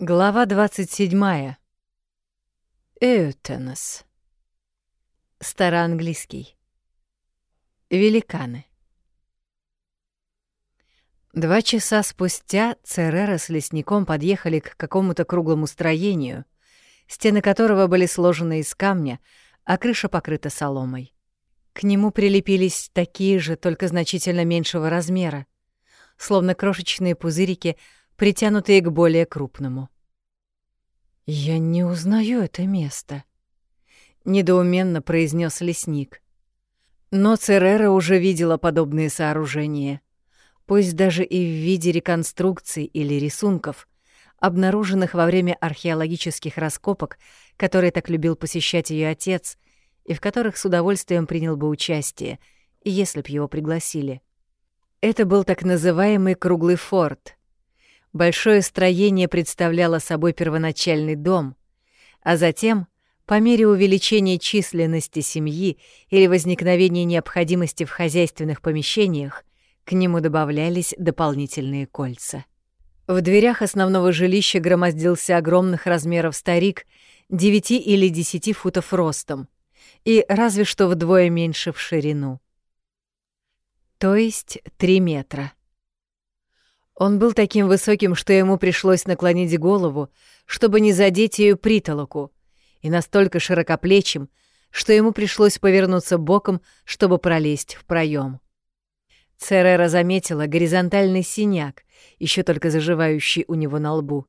Глава 27. Эутенос. Староанглийский. Великаны. Два часа спустя Церера с лесником подъехали к какому-то круглому строению, стены которого были сложены из камня, а крыша покрыта соломой. К нему прилепились такие же, только значительно меньшего размера, словно крошечные пузырики — притянутые к более крупному. «Я не узнаю это место», — недоуменно произнес лесник. Но Церера уже видела подобные сооружения, пусть даже и в виде реконструкций или рисунков, обнаруженных во время археологических раскопок, которые так любил посещать ее отец, и в которых с удовольствием принял бы участие, если б его пригласили. Это был так называемый круглый форт — Большое строение представляло собой первоначальный дом, а затем, по мере увеличения численности семьи или возникновения необходимости в хозяйственных помещениях, к нему добавлялись дополнительные кольца. В дверях основного жилища громоздился огромных размеров старик, 9 или 10 футов ростом, и разве что вдвое меньше в ширину. То есть 3 метра. Он был таким высоким, что ему пришлось наклонить голову, чтобы не задеть ее притолоку, и настолько широкоплечим, что ему пришлось повернуться боком, чтобы пролезть в проем. Церера заметила горизонтальный синяк, еще только заживающий у него на лбу.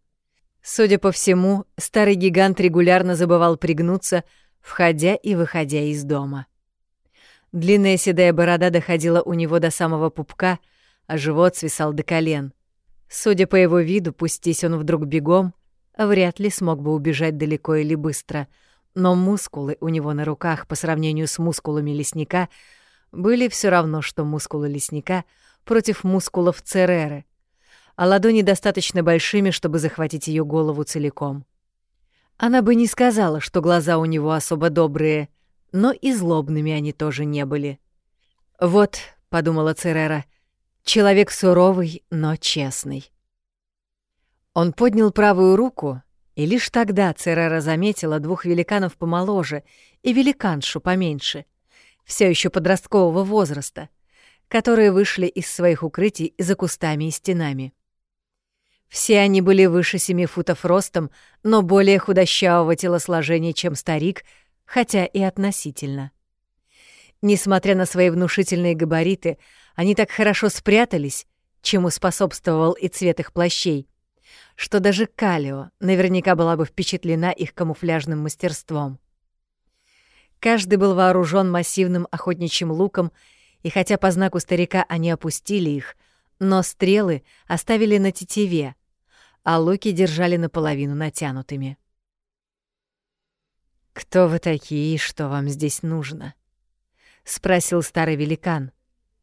Судя по всему, старый гигант регулярно забывал пригнуться, входя и выходя из дома. Длинная седая борода доходила у него до самого пупка, а живот свисал до колен. Судя по его виду, пустись он вдруг бегом, вряд ли смог бы убежать далеко или быстро, но мускулы у него на руках по сравнению с мускулами лесника были все равно, что мускулы лесника против мускулов Цереры, а ладони достаточно большими, чтобы захватить ее голову целиком. Она бы не сказала, что глаза у него особо добрые, но и злобными они тоже не были. «Вот», — подумала Церера, — Человек суровый, но честный. Он поднял правую руку, и лишь тогда Церера заметила двух великанов помоложе и великаншу поменьше, все еще подросткового возраста, которые вышли из своих укрытий за кустами и стенами. Все они были выше семи футов ростом, но более худощавого телосложения, чем старик, хотя и относительно. Несмотря на свои внушительные габариты, они так хорошо спрятались, чему способствовал и цвет их плащей, что даже Калио наверняка была бы впечатлена их камуфляжным мастерством. Каждый был вооружен массивным охотничьим луком, и хотя по знаку старика они опустили их, но стрелы оставили на тетиве, а луки держали наполовину натянутыми. «Кто вы такие и что вам здесь нужно?» — спросил старый великан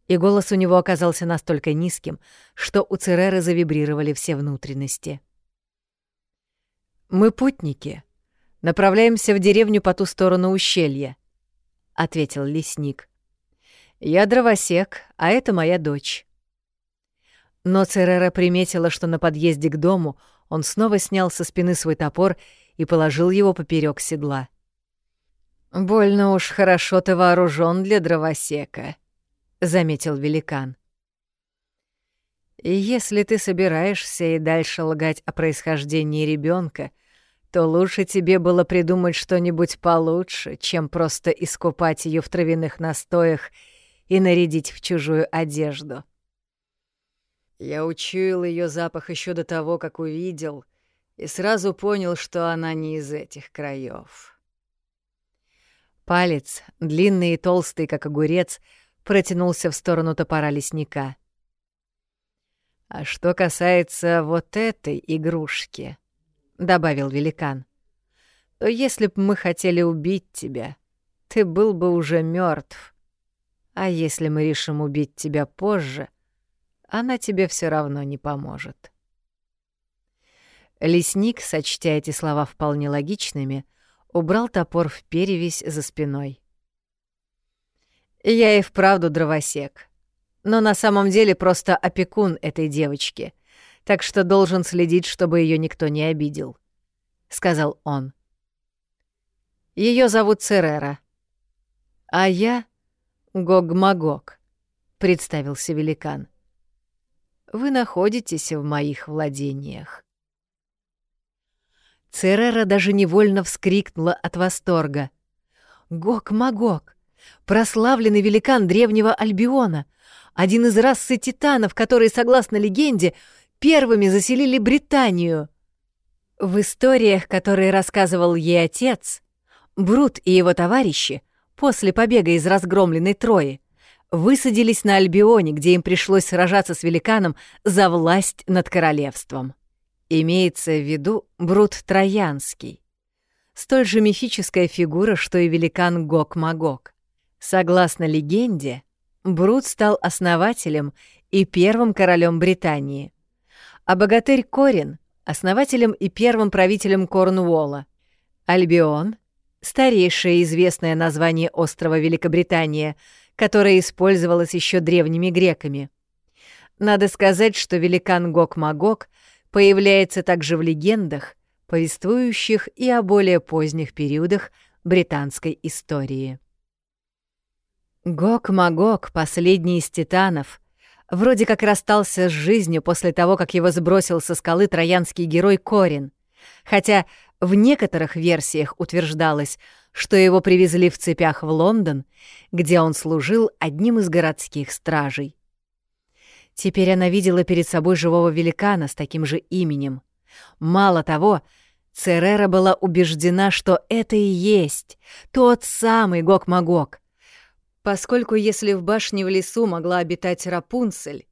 и голос у него оказался настолько низким, что у Цереры завибрировали все внутренности. «Мы путники. Направляемся в деревню по ту сторону ущелья», — ответил лесник. «Я дровосек, а это моя дочь». Но Церера приметила, что на подъезде к дому он снова снял со спины свой топор и положил его поперек седла. «Больно уж хорошо ты вооружен для дровосека», — заметил великан. Если ты собираешься и дальше лгать о происхождении ребенка, то лучше тебе было придумать что-нибудь получше, чем просто искупать ее в травяных настоях и нарядить в чужую одежду. Я учуял ее запах еще до того, как увидел, и сразу понял, что она не из этих краев. Палец, длинный и толстый, как огурец, — протянулся в сторону топора лесника. «А что касается вот этой игрушки», — добавил великан, — «то если б мы хотели убить тебя, ты был бы уже мертв. А если мы решим убить тебя позже, она тебе все равно не поможет». Лесник, сочтя эти слова вполне логичными, убрал топор в перевязь за спиной. Я и вправду дровосек. Но на самом деле просто опекун этой девочки. так что должен следить, чтобы ее никто не обидел», — сказал он. Ее зовут Церера. А я — Гог-Магог, — представился великан. Вы находитесь в моих владениях. Церера даже невольно вскрикнула от восторга. Гог-Магог, прославленный великан древнего Альбиона, один из расы титанов, которые, согласно легенде, первыми заселили Британию. В историях, которые рассказывал ей отец, Брут и его товарищи после побега из разгромленной Трои высадились на Альбионе, где им пришлось сражаться с великаном за власть над королевством. Имеется в виду Брут Троянский. Столь же мифическая фигура, что и великан Гок-Магок. Согласно легенде, Брут стал основателем и первым королем Британии, а богатырь Корин — основателем и первым правителем Корнуолла. Альбион старейшее известное название острова Великобритания, которое использовалось еще древними греками. Надо сказать, что великан Гок-Магок появляется также в легендах, повествующих и о более поздних периодах британской истории. Гок-Магок, последний из титанов, вроде как расстался с жизнью после того, как его сбросил со скалы троянский герой Корин, хотя в некоторых версиях утверждалось, что его привезли в цепях в Лондон, где он служил одним из городских стражей. Теперь она видела перед собой живого великана с таким же именем. Мало того, Церера была убеждена, что это и есть тот самый Гок-Магок. Поскольку если в башне в лесу могла обитать Рапунцель,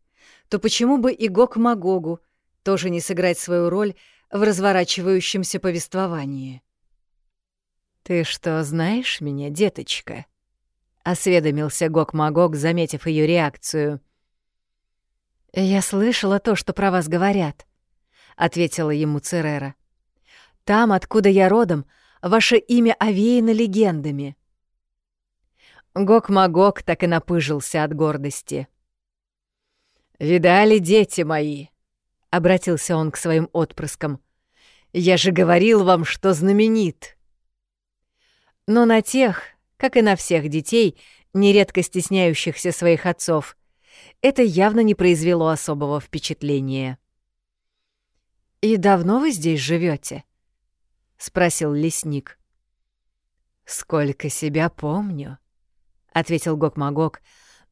то почему бы и Гок-Магогу тоже не сыграть свою роль в разворачивающемся повествовании. «Ты что, знаешь меня, деточка?» — осведомился Гок-Магок, заметив ее реакцию. «Я слышала то, что про вас говорят», — ответила ему Церера. «Там, откуда я родом, ваше имя овеяно легендами». Гок-Магок так и напыжился от гордости. «Видали, дети мои?» — обратился он к своим отпрыскам. Я же говорил вам, что знаменит. Но на тех, как и на всех детей, нередко стесняющихся своих отцов, это явно не произвело особого впечатления. «И давно вы здесь живете? спросил лесник. «Сколько себя помню», — ответил Гок-Магок,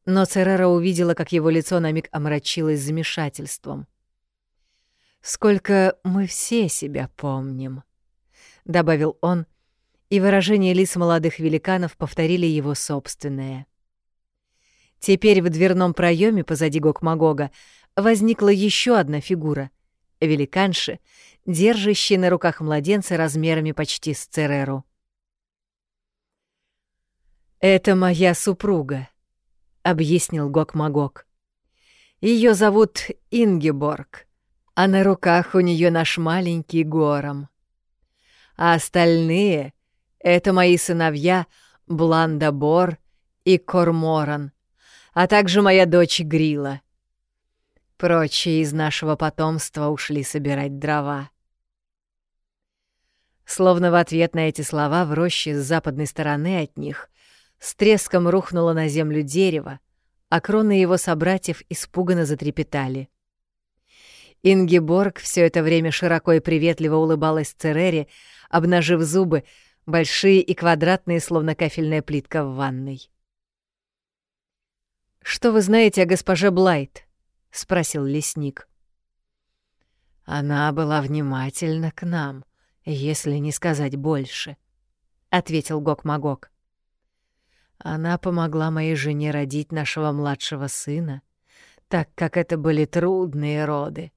но Церера увидела, как его лицо на миг омрачилось замешательством сколько мы все себя помним», — добавил он, и выражения лиц молодых великанов повторили его собственное. Теперь в дверном проеме позади Гокмагога возникла еще одна фигура — великанши, держащая на руках младенца размерами почти с Цереру. «Это моя супруга», — объяснил Гокмагог. Ее зовут Ингеборг а на руках у нее наш маленький гором. А остальные — это мои сыновья Бландабор и Корморан, а также моя дочь Грила. Прочие из нашего потомства ушли собирать дрова. Словно в ответ на эти слова в роще с западной стороны от них с треском рухнуло на землю дерево, а кроны его собратьев испуганно затрепетали. Ингеборг все это время широко и приветливо улыбалась Церере, обнажив зубы, большие и квадратные, словно кафельная плитка в ванной. «Что вы знаете о госпоже Блайт?» — спросил лесник. «Она была внимательна к нам, если не сказать больше», — ответил Гок-Магок. «Она помогла моей жене родить нашего младшего сына, так как это были трудные роды.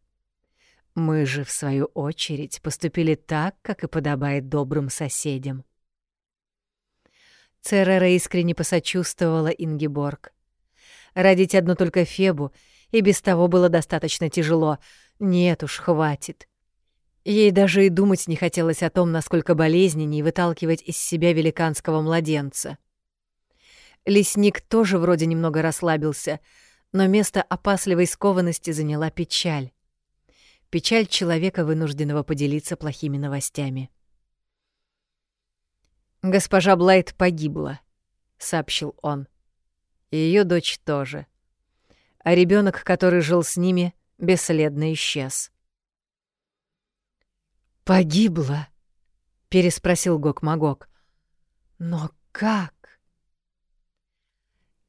Мы же, в свою очередь, поступили так, как и подобает добрым соседям. Церера искренне посочувствовала Ингиборг. Родить одну только Фебу и без того было достаточно тяжело. Нет уж, хватит. Ей даже и думать не хотелось о том, насколько болезненней выталкивать из себя великанского младенца. Лесник тоже вроде немного расслабился, но место опасливой скованности заняла печаль. печаль человека, вынужденного поделиться плохими новостями. «Госпожа Блайт погибла», — сообщил он. «И её дочь тоже. А ребёнок, который жил с ними, бесследно исчез». «Погибла?» — переспросил Гок-Магок. «Но как?»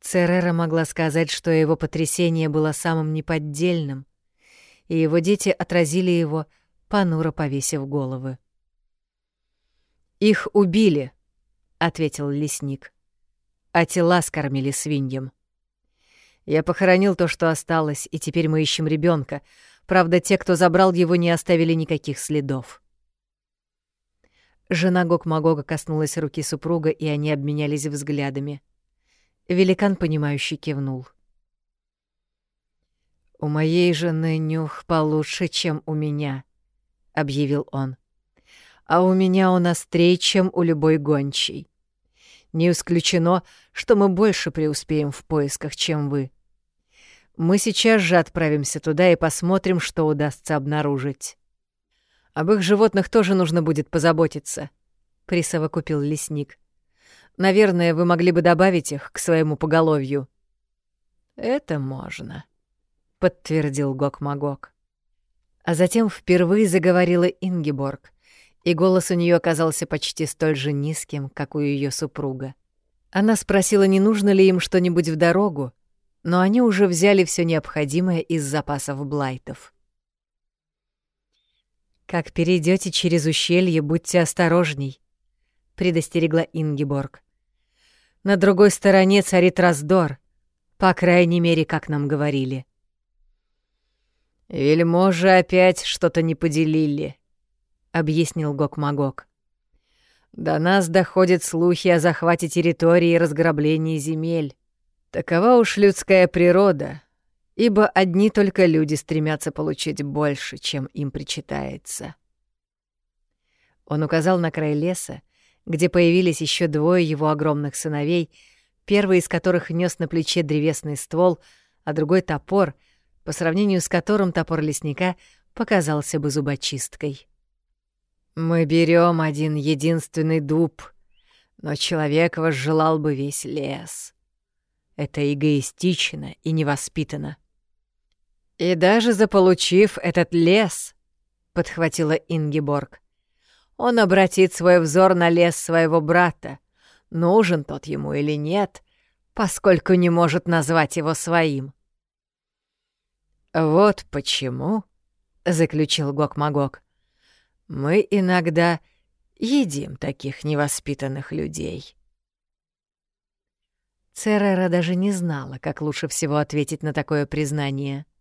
Церера могла сказать, что его потрясение было самым неподдельным, и его дети отразили его, понуро повесив головы. «Их убили», — ответил лесник, — «а тела скормили свиньям. Я похоронил то, что осталось, и теперь мы ищем ребенка. Правда, те, кто забрал его, не оставили никаких следов». Жена Гок-Магога коснулась руки супруга, и они обменялись взглядами. Великан, понимающий, кивнул. «У моей жены нюх получше, чем у меня», — объявил он. «А у меня он острее, чем у любой гончей. Не исключено, что мы больше преуспеем в поисках, чем вы. Мы сейчас же отправимся туда и посмотрим, что удастся обнаружить». Об их животных тоже нужно будет позаботиться, присовокупил лесник. Наверное, вы могли бы добавить их к своему поголовью. Это можно, подтвердил Гок-Магок. А затем впервые заговорила Ингиборг, и голос у нее оказался почти столь же низким, как у ее супруга. Она спросила, не нужно ли им что-нибудь в дорогу, но они уже взяли все необходимое из запасов блайтов. «Как перейдете через ущелье, будьте осторожней», — предостерегла Ингиборг. «На другой стороне царит раздор, по крайней мере, как нам говорили». «Вельможи опять что-то не поделили», — объяснил Гок-Магок. «До нас доходят слухи о захвате территории и разграблении земель. Такова уж людская природа, ибо одни только люди стремятся получить больше, чем им причитается. Он указал на край леса, где появились еще двое его огромных сыновей, первый из которых нес на плече древесный ствол, а другой — топор, по сравнению с которым топор лесника показался бы зубочисткой. «Мы берем один единственный дуб, но человек возжелал бы весь лес. Это эгоистично и невоспитанно. «И даже заполучив этот лес», — подхватила Ингиборг, «он обратит свой взор на лес своего брата, нужен тот ему или нет, поскольку не может назвать его своим». «Вот почему», — заключил Гок-Магок, — «мы иногда едим таких невоспитанных людей». Церера даже не знала, как лучше всего ответить на такое признание —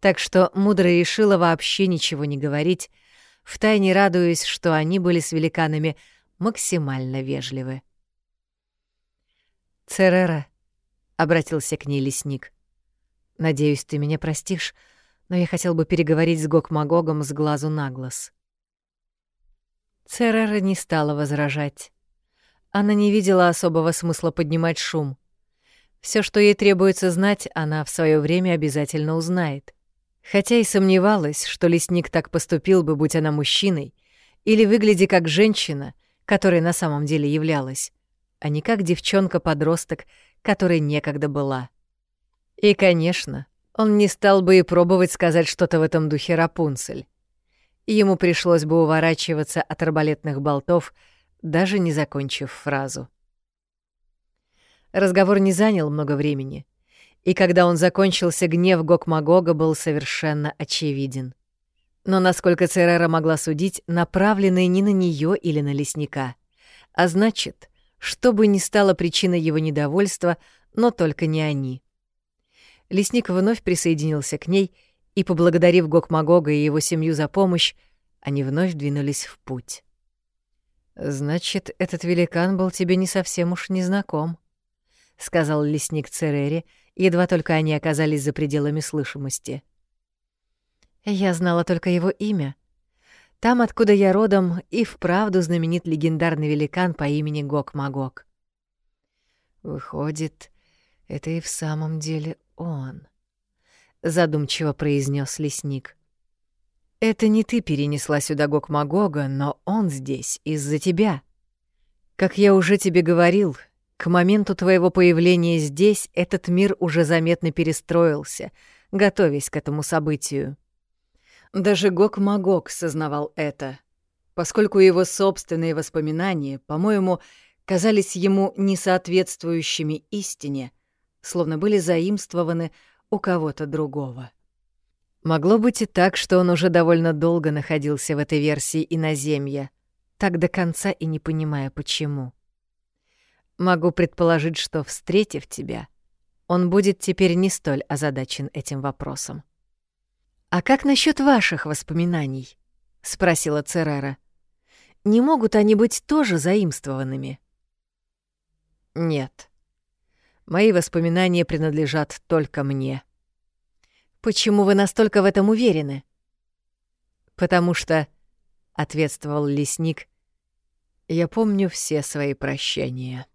так что мудро решила вообще ничего не говорить, втайне радуясь, что они были с великанами максимально вежливы. «Церера», — обратился к ней лесник, — «надеюсь, ты меня простишь, но я хотел бы переговорить с Гок-Магогом с глазу на глаз». Церера не стала возражать. Она не видела особого смысла поднимать шум. Все, что ей требуется знать, она в свое время обязательно узнает. Хотя и сомневалась, что лесник так поступил бы, будь она мужчиной, или выгляди как женщина, которой на самом деле являлась, а не как девчонка-подросток, которой некогда была. И, конечно, он не стал бы и пробовать сказать что-то в этом духе Рапунцель. Ему пришлось бы уворачиваться от арбалетных болтов, даже не закончив фразу. Разговор не занял много времени и когда он закончился, гнев Гокмагога был совершенно очевиден. Но, насколько Церера могла судить, направленный не на нее или на лесника, а значит, что бы ни стало причиной его недовольства, но только не они. Лесник вновь присоединился к ней, и, поблагодарив Гокмагога и его семью за помощь, они вновь двинулись в путь. «Значит, этот великан был тебе не совсем уж незнаком», — сказал лесник Церере, — едва только они оказались за пределами слышимости. Я знала только его имя. Там, откуда я родом, и вправду знаменит легендарный великан по имени Гок-Магок. Выходит, это и в самом деле он, задумчиво произнес лесник. Это не ты перенесла сюда Гок-Магога, но он здесь из-за тебя. Как я уже тебе говорил, к моменту твоего появления здесь этот мир уже заметно перестроился, готовясь к этому событию. Даже Гок-Магог сознавал это, поскольку его собственные воспоминания, по-моему, казались ему несоответствующими истине, словно были заимствованы у кого-то другого. Могло быть и так, что он уже довольно долго находился в этой версии иноземья, так до конца и не понимая, почему. Могу предположить, что, встретив тебя, он будет теперь не столь озадачен этим вопросом. «А как насчет ваших воспоминаний?» — спросила Церера. «Не могут они быть тоже заимствованными?» «Нет. Мои воспоминания принадлежат только мне». «Почему вы настолько в этом уверены?» «Потому что», — ответствовал лесник, — «я помню все свои прощания».